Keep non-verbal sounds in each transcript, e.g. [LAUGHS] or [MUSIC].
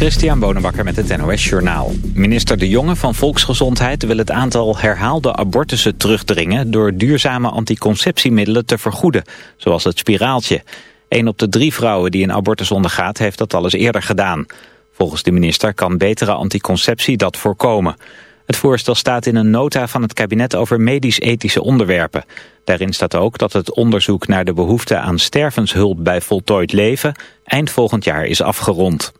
Christian Bonenbakker met het NOS Journaal. Minister De Jonge van Volksgezondheid wil het aantal herhaalde abortussen terugdringen... door duurzame anticonceptiemiddelen te vergoeden, zoals het spiraaltje. Een op de drie vrouwen die een abortus ondergaat heeft dat al eens eerder gedaan. Volgens de minister kan betere anticonceptie dat voorkomen. Het voorstel staat in een nota van het kabinet over medisch-ethische onderwerpen. Daarin staat ook dat het onderzoek naar de behoefte aan stervenshulp bij voltooid leven eind volgend jaar is afgerond.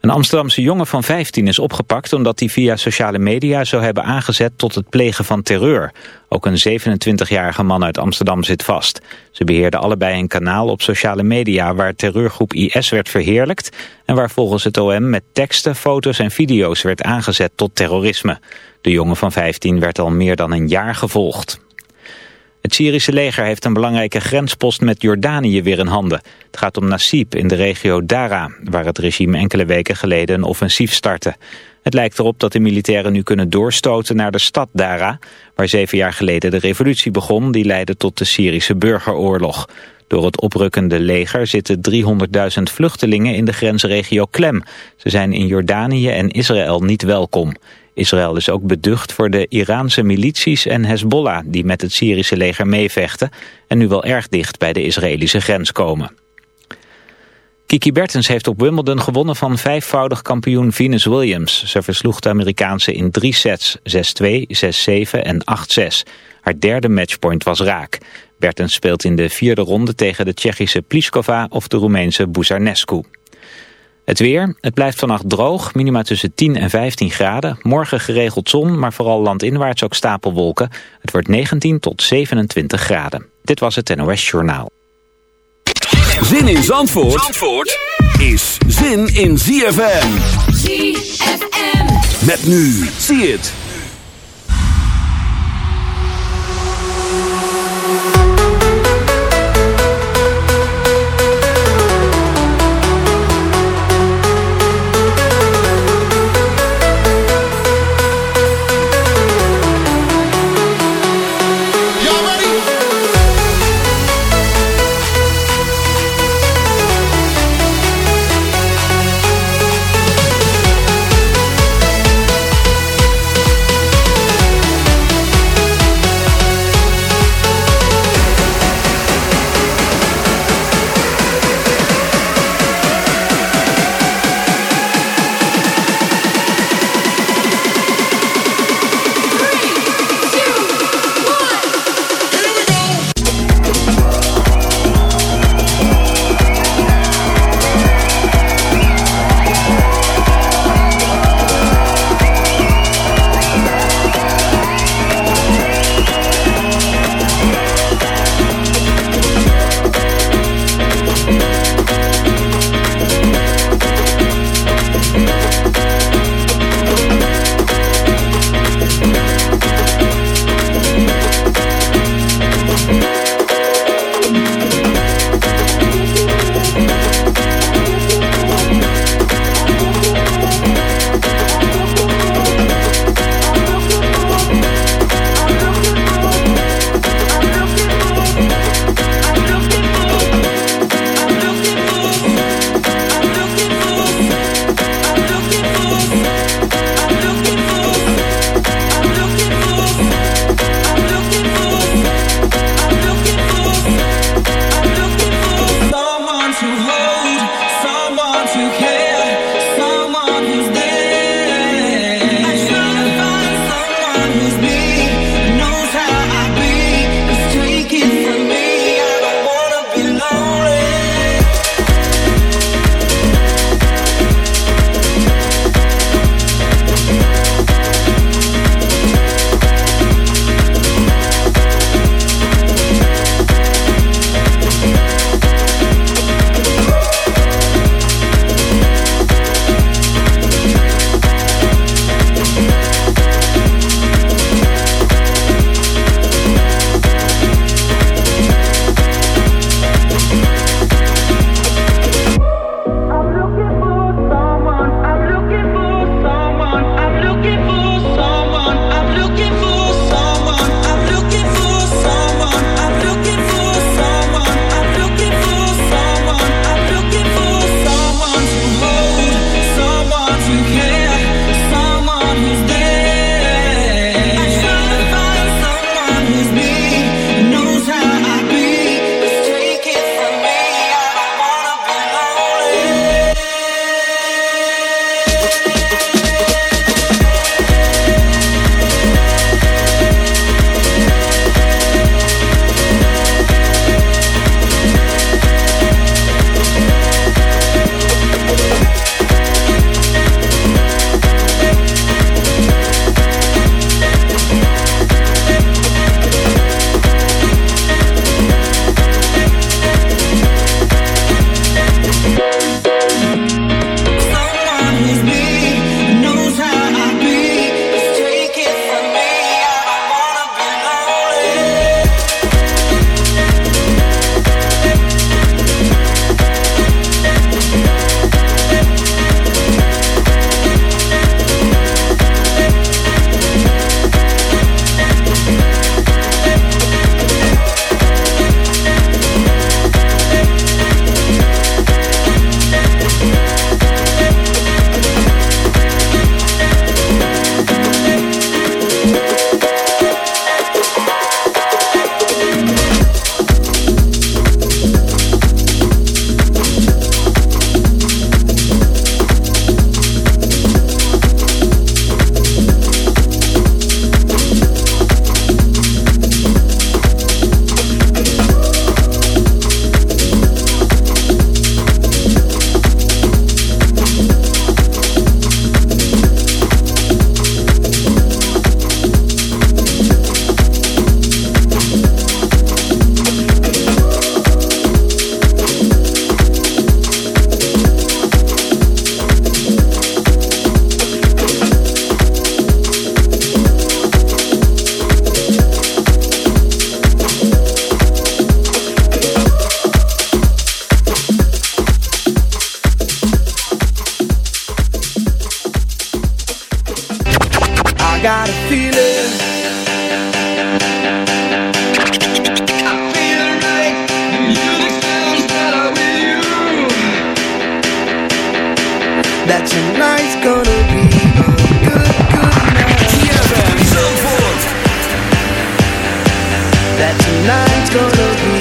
Een Amsterdamse jongen van 15 is opgepakt omdat hij via sociale media zou hebben aangezet tot het plegen van terreur. Ook een 27-jarige man uit Amsterdam zit vast. Ze beheerden allebei een kanaal op sociale media waar terreurgroep IS werd verheerlijkt en waar volgens het OM met teksten, foto's en video's werd aangezet tot terrorisme. De jongen van 15 werd al meer dan een jaar gevolgd. Het Syrische leger heeft een belangrijke grenspost met Jordanië weer in handen. Het gaat om Nasib in de regio Dara, waar het regime enkele weken geleden een offensief startte. Het lijkt erop dat de militairen nu kunnen doorstoten naar de stad Dara, waar zeven jaar geleden de revolutie begon die leidde tot de Syrische burgeroorlog. Door het oprukkende leger zitten 300.000 vluchtelingen in de grensregio klem. Ze zijn in Jordanië en Israël niet welkom. Israël is ook beducht voor de Iraanse milities en Hezbollah... die met het Syrische leger meevechten... en nu wel erg dicht bij de Israëlische grens komen. Kiki Bertens heeft op Wimbledon gewonnen van vijfvoudig kampioen Venus Williams. Ze versloeg de Amerikaanse in drie sets, 6-2, 6-7 en 8-6. Haar derde matchpoint was raak. Bertens speelt in de vierde ronde tegen de Tsjechische Pliskova of de Roemeense Buzarnescu. Het weer, het blijft vannacht droog, minima tussen 10 en 15 graden. Morgen geregeld zon, maar vooral landinwaarts ook stapelwolken. Het wordt 19 tot 27 graden. Dit was het NOS Journaal. Zin in Zandvoort, Zandvoort is zin in ZFM. ZFM. Met nu, zie het. that tonight's gonna be a good, good night. TFM Zandvoort. That tonight's gonna be.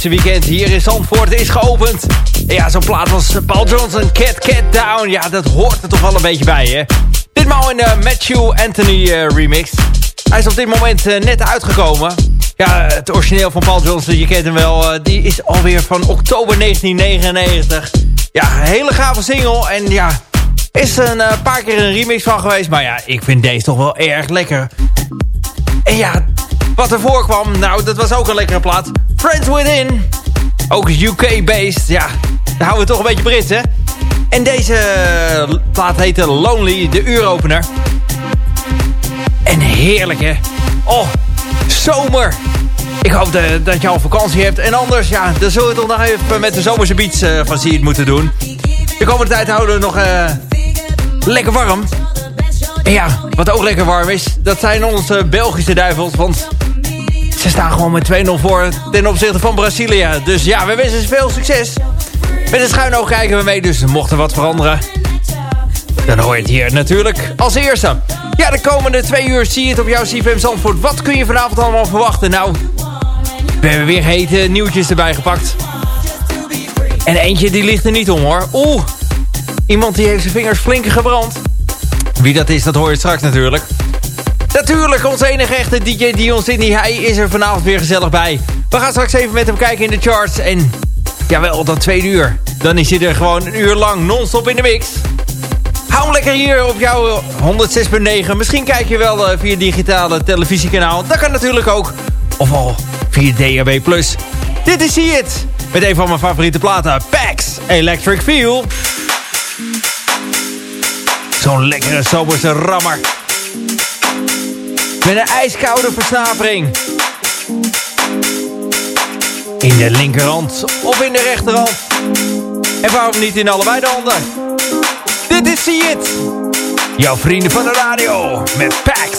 Weekend hier in Zandvoort, is geopend. En ja, zo'n plaat als Paul Johnson, Cat Cat Down, ja, dat hoort er toch wel een beetje bij, hè? Ditmaal in de Matthew Anthony eh, remix. Hij is op dit moment eh, net uitgekomen. Ja, het origineel van Paul Johnson, je kent hem wel, eh, die is alweer van oktober 1999. Ja, een hele gave single en ja, is er een eh, paar keer een remix van geweest. Maar ja, ik vind deze toch wel erg lekker. En ja, wat ervoor kwam, nou, dat was ook een lekkere plaat. Friends Within. Ook UK-based, ja. Daar houden we toch een beetje Brits, hè? En deze plaat heette Lonely, de uuropener. En heerlijk, hè? Oh, zomer. Ik hoop dat je al vakantie hebt. En anders, ja, dan zullen we toch nog even met de zomerse beats eh, van Zie het moeten doen. De komende tijd houden we nog eh, lekker warm. En ja, wat ook lekker warm is, dat zijn onze Belgische duivels. Want ze staan gewoon met 2-0 voor ten opzichte van Brazilië. Dus ja, we wensen ze veel succes. Met een schuin oog kijken we mee, dus mocht er wat veranderen... dan hoor je het hier natuurlijk als eerste. Ja, de komende twee uur zie je het op jouw CFM Zandvoort. Wat kun je vanavond allemaal verwachten? Nou, we hebben weer hete nieuwtjes erbij gepakt. En eentje die ligt er niet om hoor. Oeh, iemand die heeft zijn vingers flink gebrand. Wie dat is, dat hoor je straks natuurlijk. Natuurlijk, onze enige echte DJ Dion Sydney. Hij is er vanavond weer gezellig bij. We gaan straks even met hem kijken in de charts. En jawel, dat tweede uur. Dan is hij er gewoon een uur lang non-stop in de mix. Hou hem lekker hier op jouw 106.9. Misschien kijk je wel eh, via digitale televisiekanaal. Dat kan natuurlijk ook. Of al via DHB+. Dit is See It. Met een van mijn favoriete platen. Pax Electric Feel. Zo'n lekkere zomerse rammer. Met een ijskoude versnapering. In de linkerhand of in de rechterhand. En waarom niet in allebei de handen? Dit is See It. Jouw vrienden van de radio met Pax.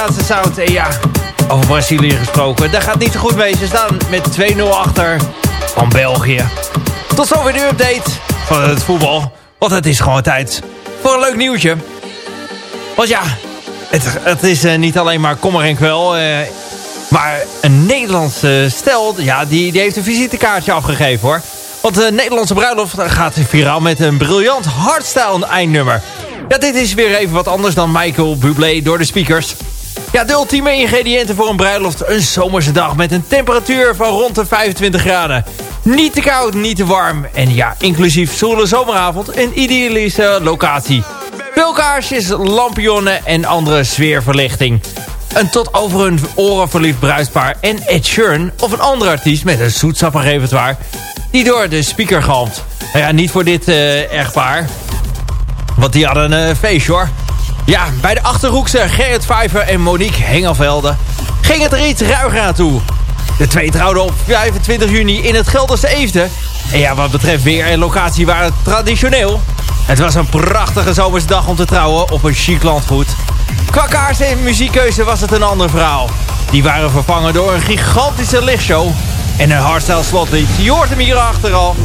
En ja, over Brazilië gesproken. Daar gaat niet zo goed mee. Ze staan met 2-0 achter van België. Tot zover de update van het voetbal. Want het is gewoon tijd voor een leuk nieuwtje. Want ja, het, het is eh, niet alleen maar kommer en kwel. eh, maar een Nederlandse stel, ja, die, die heeft een visitekaartje afgegeven hoor. Want de Nederlandse bruiloft gaat viraal met een briljant hardstyle eindnummer. Ja, dit is weer even wat anders dan Michael Bublé door de speakers. Ja, de ultieme ingrediënten voor een bruiloft. Een zomerse dag met een temperatuur van rond de 25 graden. Niet te koud, niet te warm. En ja, inclusief zoele zomeravond een idyllische locatie. Veel kaarsjes, lampionnen en andere sfeerverlichting. Een tot over hun oren verliefd bruispaar en Ed Sheeran... of een andere artiest met een zoetsappig repertoire... die door de speaker galmt. Nou ja, niet voor dit eh echtpaar. Want die hadden een eh, feestje hoor. Ja, bij de Achterhoekse Gerrit Vijver en Monique Hengelvelde... ging het er iets ruiger aan toe. De twee trouwden op 25 juni in het Gelderse Eefde. En ja, wat betreft weer en locatie waren het traditioneel. Het was een prachtige zomersdag om te trouwen op een chic landgoed. Qua kaarsen en muziekkeuze was het een ander verhaal. Die waren vervangen door een gigantische lichtshow en een hardstyle slotlied. Je hoort hem hierachter al.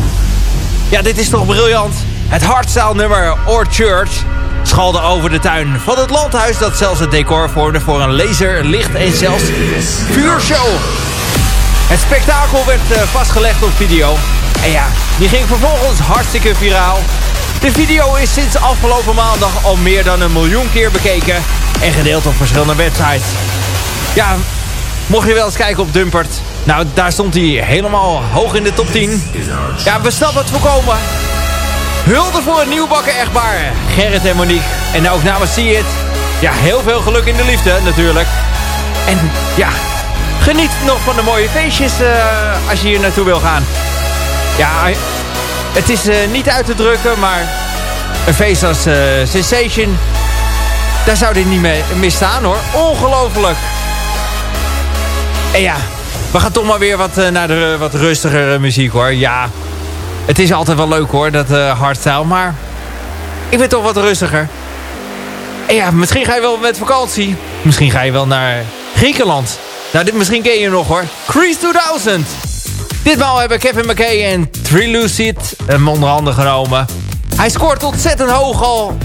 Ja, dit is toch briljant. Het hardstyle nummer Or Church schalde over de tuin van het landhuis... dat zelfs het decor vormde voor een laser, licht en zelfs vuurshow. Het spektakel werd eh, vastgelegd op video. En ja, die ging vervolgens hartstikke viraal. De video is sinds afgelopen maandag al meer dan een miljoen keer bekeken... en gedeeld op verschillende websites. Ja, mocht je wel eens kijken op Dumpert... nou, daar stond hij helemaal hoog in de top 10. Ja, we snappen het voorkomen. Hulde voor een nieuwbakken echtpaar. Gerrit en Monique. En ook namens See It. Ja, heel veel geluk in de liefde natuurlijk. En ja, geniet nog van de mooie feestjes eh, als je hier naartoe wil gaan. Ja, het is eh, niet uit te drukken, maar een feest als eh, Sensation... daar zou dit niet mee misstaan hoor. Ongelooflijk. En ja, we gaan toch maar weer wat eh, naar de wat rustigere muziek hoor. Ja, het is altijd wel leuk hoor, dat eh hardstyle, maar ik ben toch wat rustiger. En ja, misschien ga je wel met vakantie. Misschien ga je wel naar Griekenland. Nou, dit, misschien ken je nog hoor. Crease 2000. Ditmaal hebben Kevin McKay en Trilucid hem onder handen genomen. Hij scoort ontzettend hoog al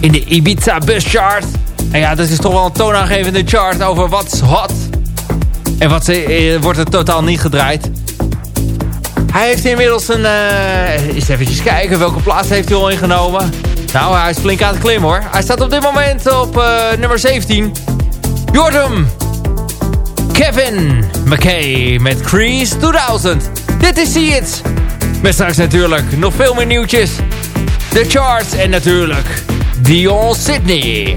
in de Ibiza Bus Chart. En ja, dat is toch wel een toonaangevende chart over wat's hot. En wat eh, wordt er totaal niet gedraaid. Hij heeft inmiddels een... eh eens eventjes kijken, welke plaats heeft hij al ingenomen? Nou, hij is flink aan het klimmen hoor. Hij staat op dit moment op eh, nummer 17. Jordan. Kevin McKay met Crease 2000. Dit is See It. Met straks natuurlijk nog veel meer nieuwtjes. De charts en natuurlijk Dion Sydney.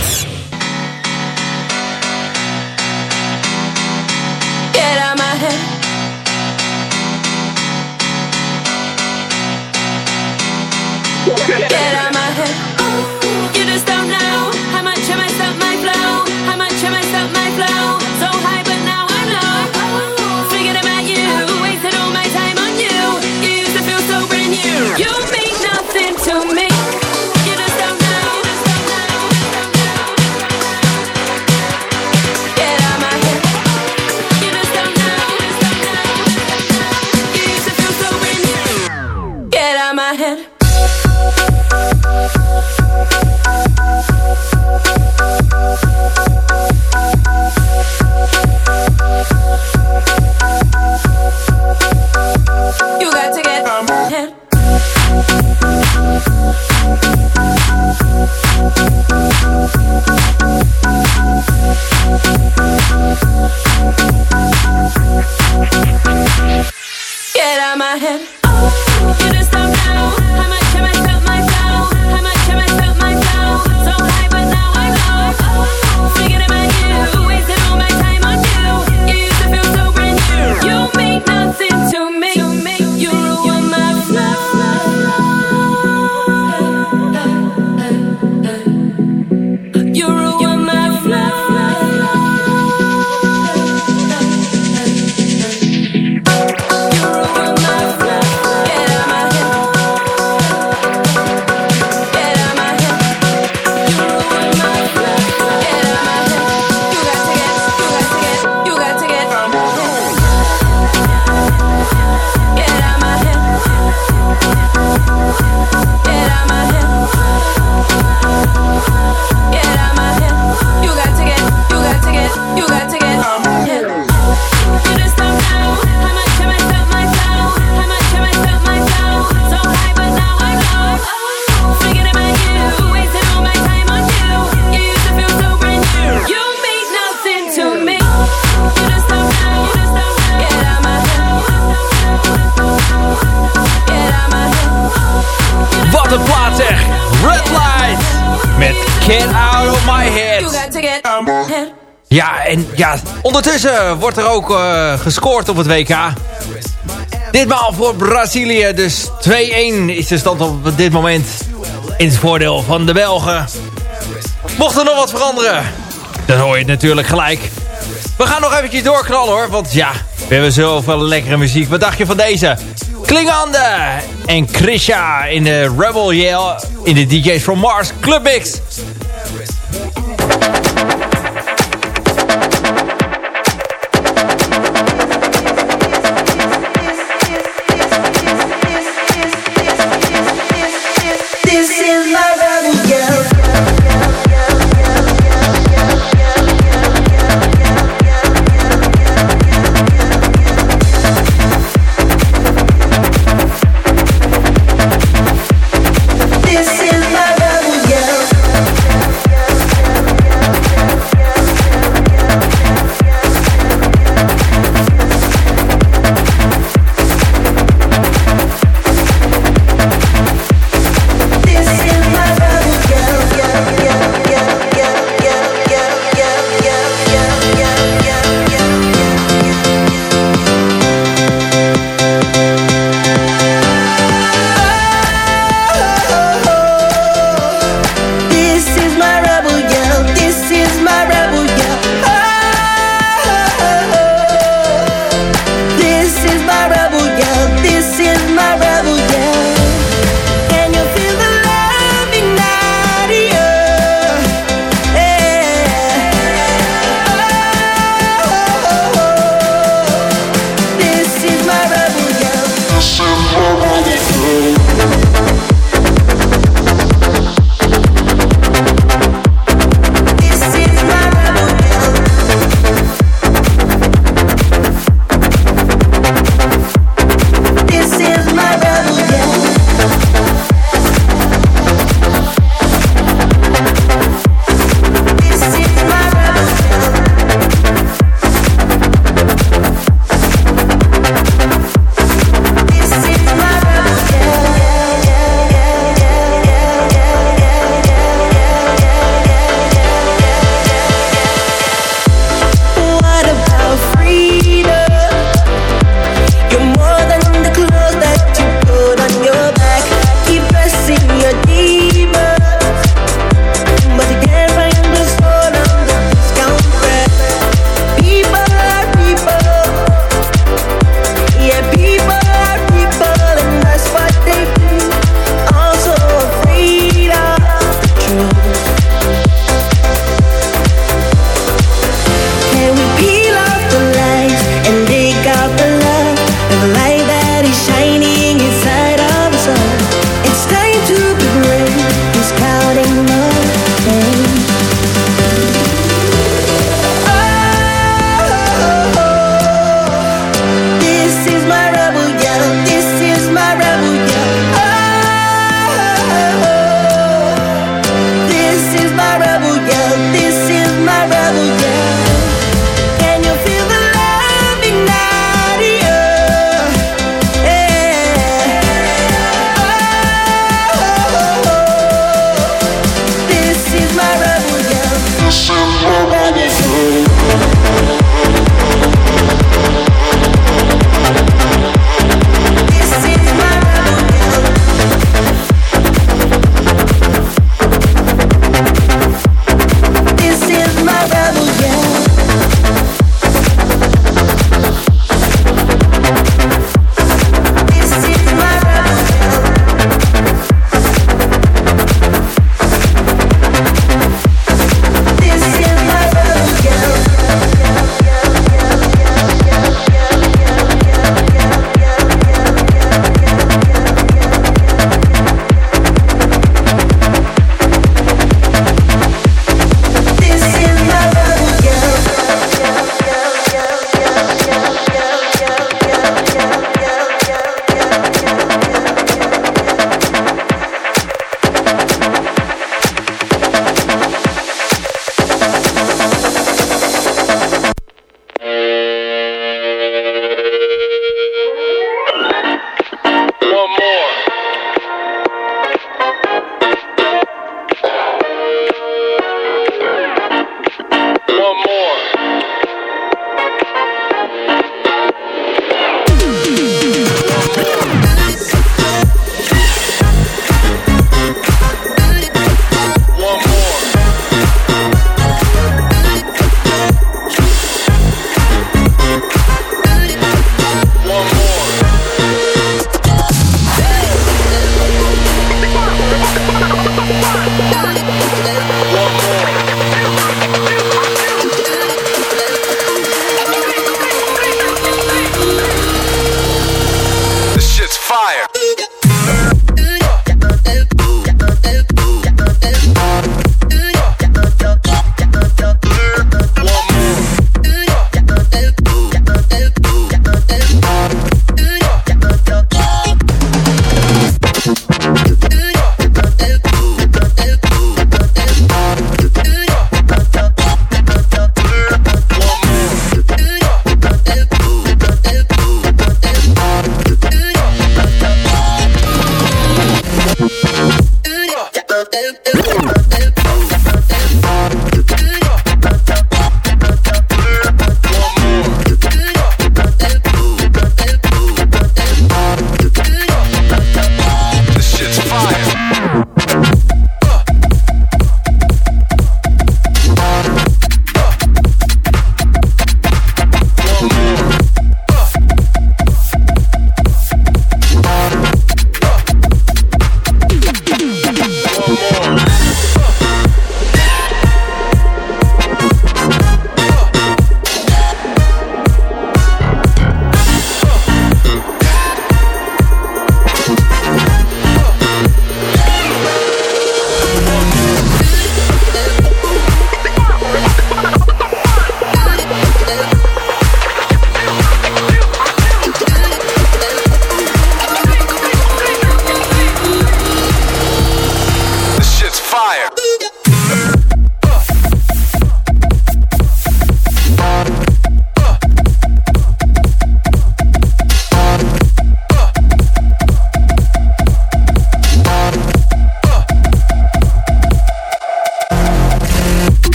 Ja, ondertussen wordt er ook eh, gescoord op het WK. Ditmaal voor Brazilië. Dus 2-1 is de stand op dit moment in het voordeel van de Belgen. Mocht er nog wat veranderen, dan hoor je het natuurlijk gelijk. We gaan nog eventjes doorknallen hoor, want ja, we hebben zoveel lekkere muziek. Wat dacht je van deze? Klingande en Krisha in de Rebel Yale in de DJ's from Mars Club Mix.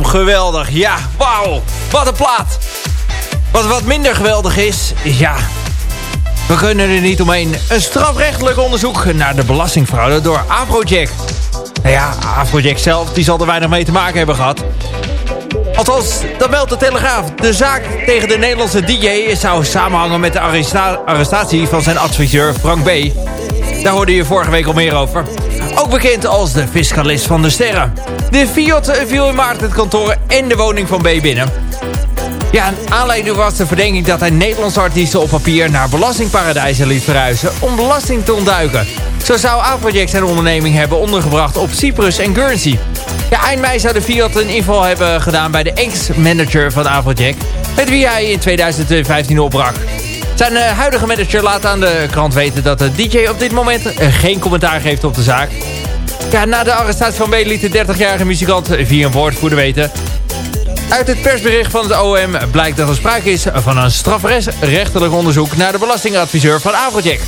Geweldig. Ja, wauw. Wat een plaat. Wat wat minder geweldig is, ja... We kunnen er niet omheen. Een strafrechtelijk onderzoek naar de belastingfraude door Afrojack. Nou ja, Afrojack zelf die zal er weinig mee te maken hebben gehad. Althans, dat meldt de Telegraaf. De zaak tegen de Nederlandse DJ zou samenhangen met de arresta arrestatie van zijn adviseur Frank B. Daar hoorde je vorige week al meer over. Ook bekend als de fiscalist van de sterren. De Fiat viel in maart het kantoor en de woning van B binnen. Ja, aanleiding was de verdenking dat hij Nederlandse artiesten op papier naar belastingparadijzen liet verhuizen om belasting te ontduiken. Zo zou Afrojack zijn onderneming hebben ondergebracht op Cyprus en Guernsey. Eind mei zou de Fiat een inval hebben gedaan bij de ex-manager van Afrojack, met wie hij in 2015 opbrak. Zijn eh, huidige manager laat aan de krant weten dat de DJ op dit moment eh, geen commentaar geeft op de zaak. Ja, na de arrestatie van B liet de 30-jarige muzikant via een woordvoerder weten uit het persbericht van het OM blijkt dat er sprake is van een strafrechtelijk onderzoek naar de belastingadviseur van Afrojack.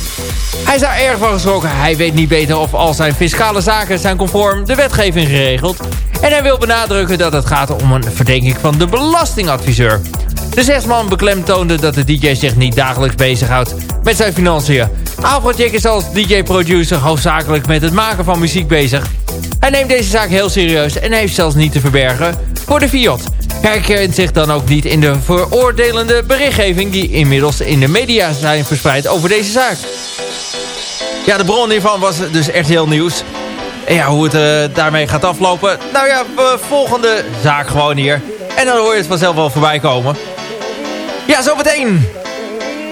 Hij is daar erg van geschrokken. Hij weet niet beter of al zijn fiscale zaken zijn conform de wetgeving geregeld. En hij wil benadrukken dat het gaat om een verdenking van de belastingadviseur. De zesman beklemtoonde dat de DJ zich niet dagelijks bezighoudt met zijn financiën. Afrojack is als DJ-producer hoofdzakelijk met het maken van muziek bezig. Hij neemt deze zaak heel serieus en heeft zelfs niet te verbergen voor de Fiat. Herkent zich dan ook niet in de veroordelende berichtgeving... die inmiddels in de media zijn verspreid over deze zaak. Ja, de bron hiervan was dus echt heel nieuws. En ja, hoe het uh, daarmee gaat aflopen... Nou ja, volgende zaak gewoon hier. En dan hoor je het vanzelf wel voorbij komen. Ja, zometeen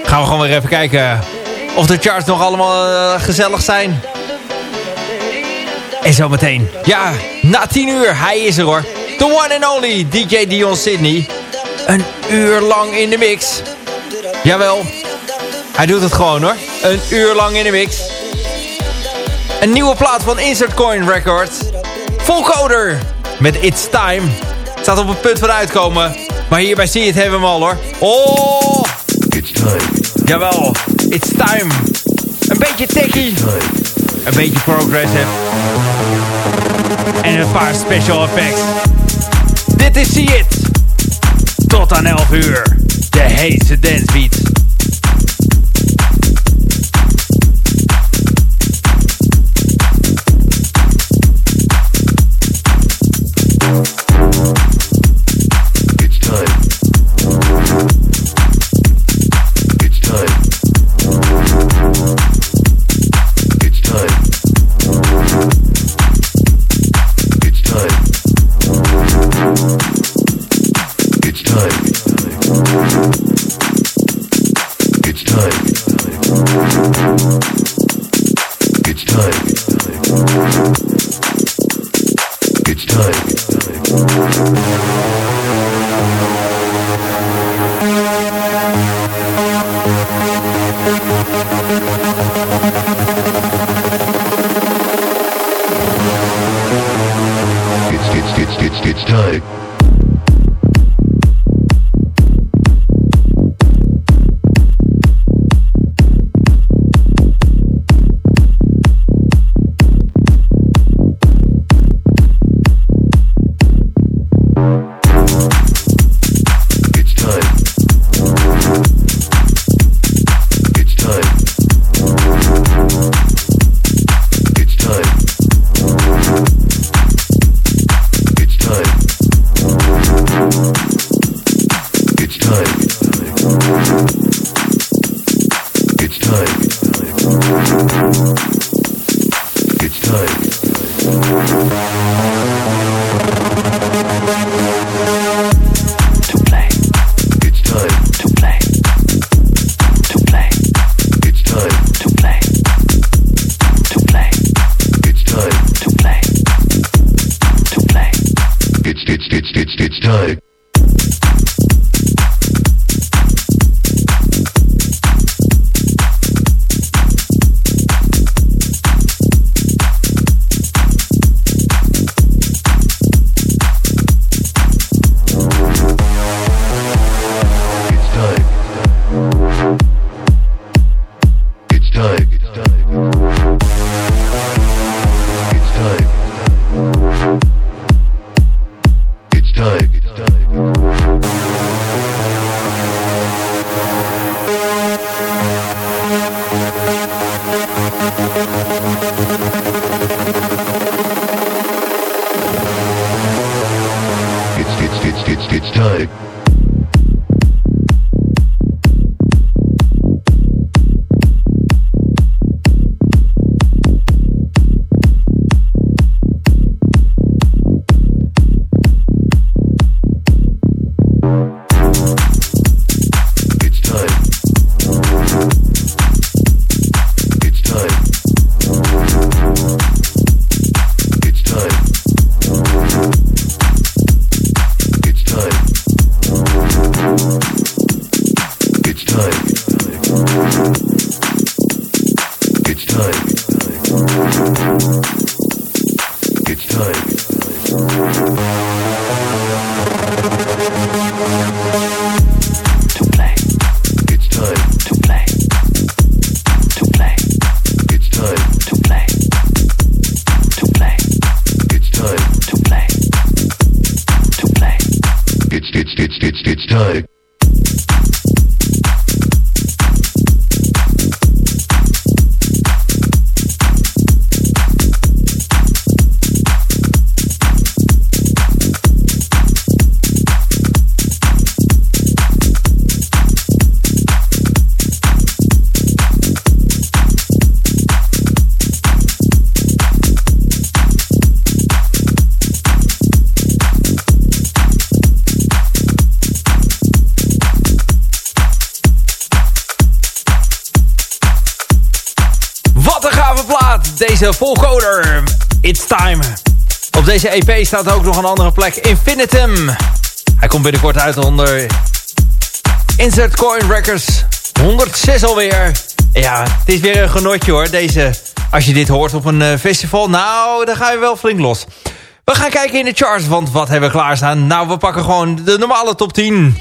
gaan we gewoon weer even kijken... of de charts nog allemaal uh, gezellig zijn. En zometeen, ja, na 10 uur, hij is er hoor. The one and only DJ Dion Sydney. Een uur lang in de mix. Jawel, hij doet het gewoon hoor. Een uur lang in de mix. Een nieuwe plaat van Insert Coin Records. Volcoder met It's Time. Staat op het punt van uitkomen. Maar hierbij zie je het hebben we al hoor. Oh! It's time. Jawel, It's Time. Een beetje techie. Een beetje progressive. En een paar special effects. Dit is See It. Tot aan 11 uur. De heetse dance time. Time. It's it's time. Deze volcoder. It's time. Op deze EP staat ook nog een andere plek. Infinitum. Hij komt binnenkort uit onder Insert Coin Records. 106 alweer. Ja, het is weer een genotje hoor. Deze, als je dit hoort op een eh, festival. Nou, dan ga je wel flink los. We gaan kijken in de charts, want wat hebben we klaarstaan? Nou, we pakken gewoon de normale top 10.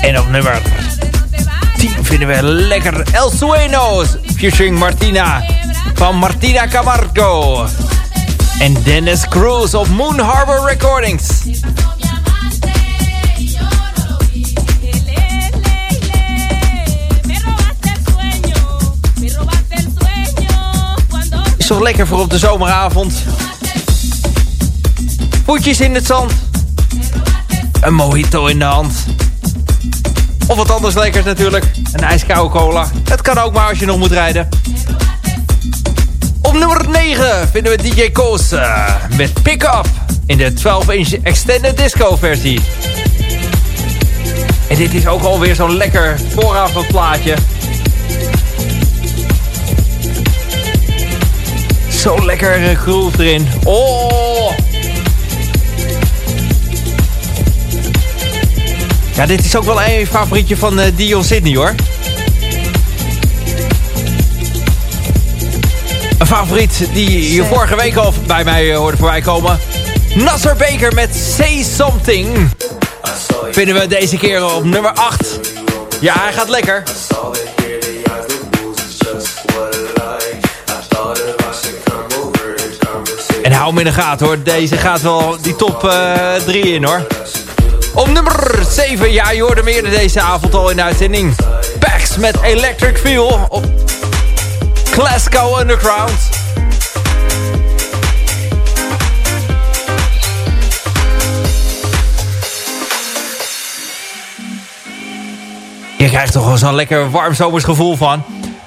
En op nummer 10 vinden we lekker El Suenos featuring Martina van Martina Camargo. En Dennis Cruz op Moon Harbor Recordings. Is toch lekker voor op de zomeravond. Voetjes in het zand. Een mojito in de hand. Of wat anders lekkers natuurlijk. Een ijskoude cola. Het kan ook maar als je nog moet rijden. Op nummer 9 vinden we DJ Koos eh, met Pick Up. In de 12-inch Extended Disco versie. En dit is ook alweer zo'n lekker vooravondplaatje. Zo lekker groove erin. Oh! Ja, dit is ook wel een favorietje van eh, Dion Sydney hoor. Een favoriet die je vorige week al bij mij eh, hoorde voorbij komen. Nasser Baker met Say Something. Vinden we deze keer op nummer 8. Ja, hij gaat lekker. En hou hem in de gaten hoor. Deze gaat wel die top 3 in hoor. Op nummer 7, ja je hoorde meer deze avond al in de uitzending. Pax met Electric Feel op Glasgow Underground. Je krijgt toch wel zo'n lekker warm zomers gevoel van.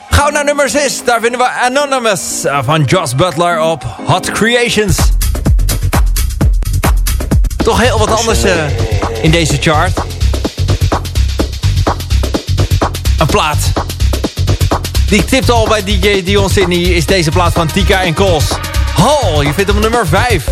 Gauw naar nummer 6, daar vinden we Anonymous van Josh Butler op Hot Creations. Toch heel wat anders eh, in deze chart. Een plaat. Die ik tipte al bij DJ Dion Sydney is deze plaat van Tika en Kols. Hall, je vindt hem nummer 5.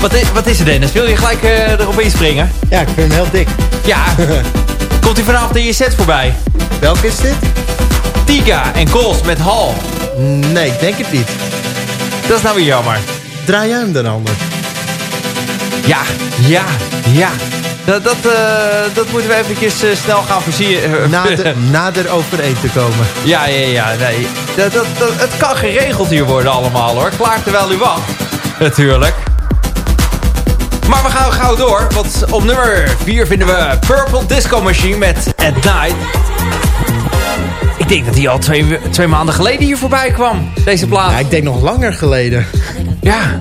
Wat is, wat is er Dennis? Wil je gelijk eh, erop inspringen? Ja, ik vind hem heel dik. Ja. [LAUGHS] Komt hij vanavond in je set voorbij? Welke is dit? Tika en Kols met Hall. Nee, ik denk het niet. Dat is nou weer jammer. Draai jij hem dan anders? Ja, ja, ja. Dat, dat, eh, dat moeten we eventjes eh, snel gaan voorzien. eh, Nader, [LAUGHS] nader overeen te komen. ja, ja, ja. Nee. Dat, dat, dat, het kan geregeld hier worden allemaal hoor. Klaar terwijl u wacht. Natuurlijk. Maar we gaan gauw door. Want op nummer 4 vinden we Purple Disco Machine met At Night. Ik denk dat hij al twee, twee maanden geleden hier voorbij kwam. Deze plaat. Ja, ik denk nog langer geleden. Ja.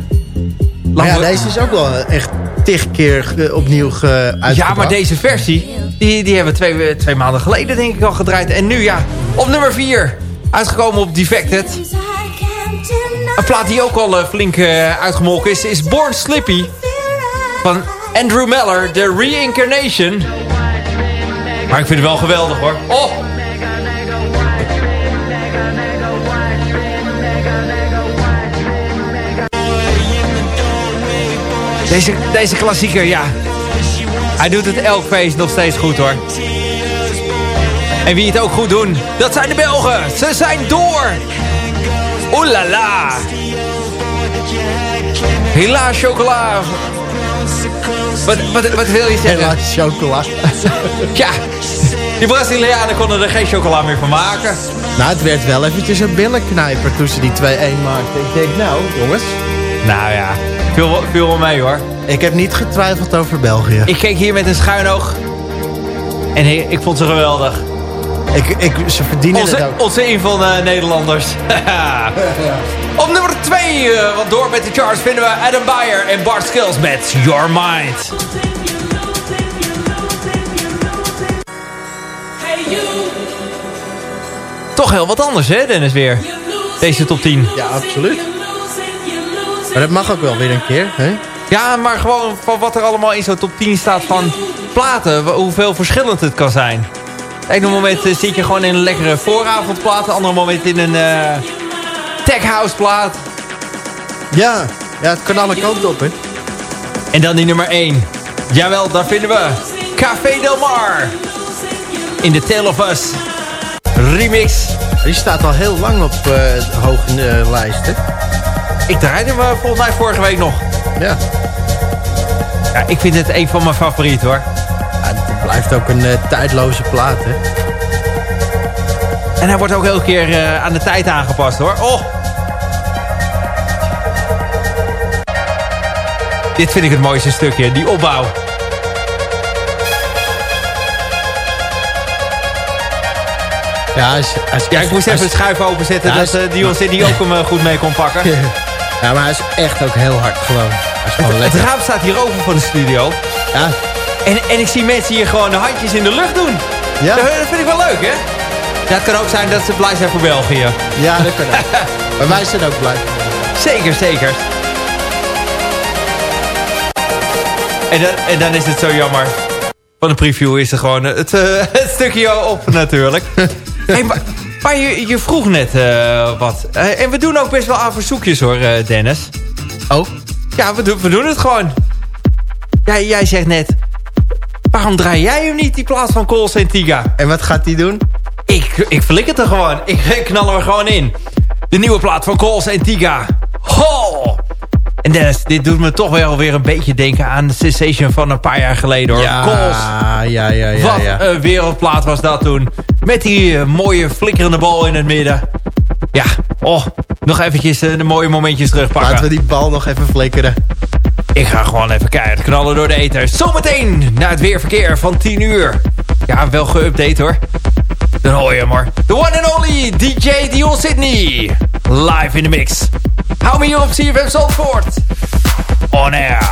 Maar ja, Lang- deze is ook wel echt tig keer opnieuw ge uitgebracht. Ja, maar deze versie, die, die hebben we twee, twee maanden geleden denk ik al gedraaid. En nu ja, op nummer 4. Uitgekomen op Defected. Een plaat die ook al eh, flink eh, uitgemolken is, is Born Slippy. Van Andrew Meller, The Reincarnation. Maar ik vind het wel geweldig hoor. Oh! Deze, deze klassieker, ja. Hij doet het elk feest nog steeds goed hoor. En wie het ook goed doen, dat zijn de Belgen. Ze zijn door. Oeh la la. Helaas chocola. Wat, wat, wat wil je zeggen? Helaas chocola. [LAUGHS] Ja, die Brazilianen konden er geen chocola meer van maken. nou, het werd wel eventjes een billenknijper toen ze die 2-1 maakten. Ik denk, nou, jongens. Nou ja, viel, wel- viel wel mee hoor. Ik heb niet getwijfeld over België. Ik keek hier met een schuin oog. En ik, ik vond ze geweldig. Ik, ik, ze verdienen het Onze, ook. onze in van eh, Nederlanders. [LAUGHS] Op nummer 2, want door met de charts vinden we Adam Beyer en Bart Skills met Your Mind. Toch heel wat anders hè Dennis weer. Deze top 10. Ja, absoluut. Maar dat mag ook wel weer een keer, hè? Ja, maar gewoon van wat er allemaal in zo'n top 10 staat van platen. Hoeveel verschillend het kan zijn. Het ene moment eh, zit je gewoon in een lekkere vooravondplaat. Het andere moment in een eh tech house plaat. Ja, ja, het kan alle kanten op, hè? En dan die nummer 1. Jawel, daar vinden we Café Del Mar. In de Tale of Us remix. Die staat al heel lang op in de lijst, hè? Ik draaide hem eh, volgens mij vorige week nog. Ja. Ja, ik vind het een van mijn favorieten hoor. ja het blijft ook een eh, tijdloze plaat, hè? En hij wordt ook elke keer eh, aan de tijd aangepast hoor. Oh! Dit vind ik het mooiste stukje, die opbouw. Ja, is, hij is Ja, ik moest even het schuif openzetten dat eh, Dion City ook hem goed mee kon pakken. [LAUGHS] Ja, maar hij is echt ook heel hard gewoon. Het raam staat hier open van de studio. Ja, En, en ik zie mensen hier gewoon de handjes in de lucht doen. ja, Dat, dat vind ik wel leuk, hè? Ja, het kan ook zijn dat ze blij zijn voor België. ja, dat [LAUGHS] kan ook. Maar wij zijn ook blij. Zeker, zeker. En dan, en dan is het zo jammer. Van de preview is er gewoon het, eh, [LAUGHS] het stukje op natuurlijk. [LAUGHS] hey, maar maar je, je vroeg net eh, wat. Eh, en we doen ook best wel aan verzoekjes hoor, eh, Dennis. Oh, Ja, we, doen we doen het gewoon. Ja, jij zegt net... Waarom draai jij hem niet, die plaats van Cole Santiga? en wat gaat hij doen? Ik, ik flik het er gewoon. Ik, ik knal er gewoon in. De nieuwe plaat van Coles en Tiga. Ho! En Dennis, dit doet me toch wel weer een beetje denken aan de Sensation van een paar jaar geleden hoor. Ja, ja, ja, ja. Wat ja. een wereldplaat was dat toen. Met die eh, mooie flikkerende bal in het midden. Ja, oh, nog eventjes eh, de mooie momentjes terugpakken. Laten we die bal nog even flikkeren. Ik ga gewoon even keihard knallen door de eten. Zometeen naar het weerverkeer van 10 uur. Ja, wel geüpdate hoor. Dan hoor je hem hoor. The one and only DJ Dion Sydney. Live in de mix. Hou me hier op CFM Zandvoort. On air.